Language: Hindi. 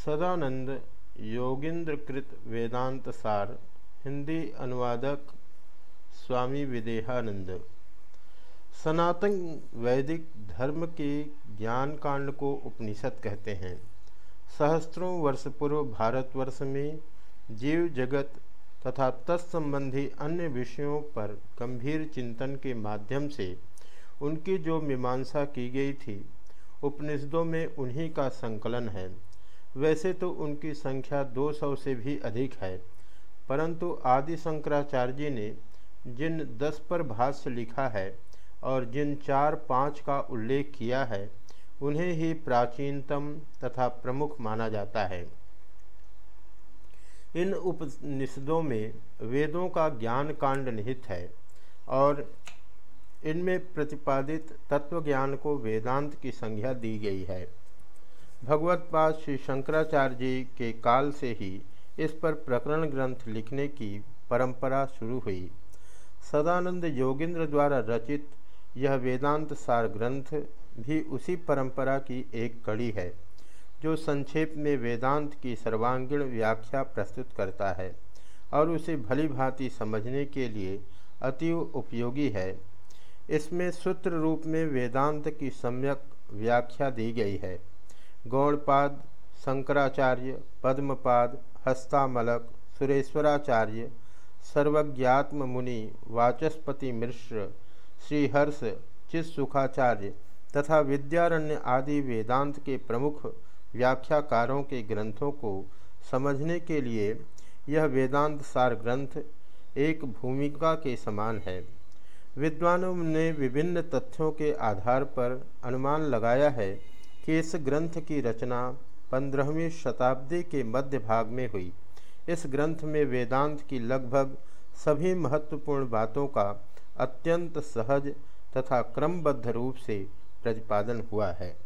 सदानंद योगिंद्रकृत वेदांत सार हिंदी अनुवादक स्वामी विदेहानंद सनातन वैदिक धर्म के ज्ञान कांड को उपनिषद कहते हैं। सहस्त्रों वर्ष पूर्व भारतवर्ष में जीव जगत तथा तत्संबंधी अन्य विषयों पर गंभीर चिंतन के माध्यम से उनकी जो मीमांसा की गई थी, उपनिषदों में उन्हीं का संकलन है। वैसे तो उनकी संख्या 200 से भी अधिक है। परंतु आदि शंकराचार्य जी ने जिन दस पर भाष्य लिखा है और जिन चार पाँच का उल्लेख किया है, उन्हें ही प्राचीनतम तथा प्रमुख माना जाता है। इन उपनिषदों में वेदों का ज्ञान कांड निहित है और इनमें प्रतिपादित तत्व ज्ञान को वेदांत की संज्ञा दी गई है। भगवतपाद श्री शंकराचार्य जी के काल से ही इस पर प्रकरण ग्रंथ लिखने की परंपरा शुरू हुई। सदानंद योगिंद्र द्वारा रचित यह वेदांत सार ग्रंथ भी उसी परंपरा की एक कड़ी है, जो संक्षेप में वेदांत की सर्वांगीण व्याख्या प्रस्तुत करता है और उसे भली भांति समझने के लिए अति उपयोगी है। इसमें सूत्र रूप में वेदांत की सम्यक व्याख्या दी गई है। गौड़पाद, शंकराचार्य, पद्मपाद, हस्तामलक, सुरेश्वराचार्य सर्वज्ञात्म मुनि वाचस्पति मिश्र, श्रीहर्ष, चित्सुखाचार्य तथा विद्यारण्य आदि वेदांत के प्रमुख व्याख्याकारों के ग्रंथों को समझने के लिए यह वेदांत सार ग्रंथ एक भूमिका के समान है। विद्वानों ने विभिन्न तथ्यों के आधार पर अनुमान लगाया है कि इस ग्रंथ की रचना पंद्रहवीं शताब्दी के मध्य भाग में हुई। इस ग्रंथ में वेदांत की लगभग सभी महत्वपूर्ण बातों का अत्यंत सहज तथा क्रमबद्ध रूप से प्रतिपादन हुआ है।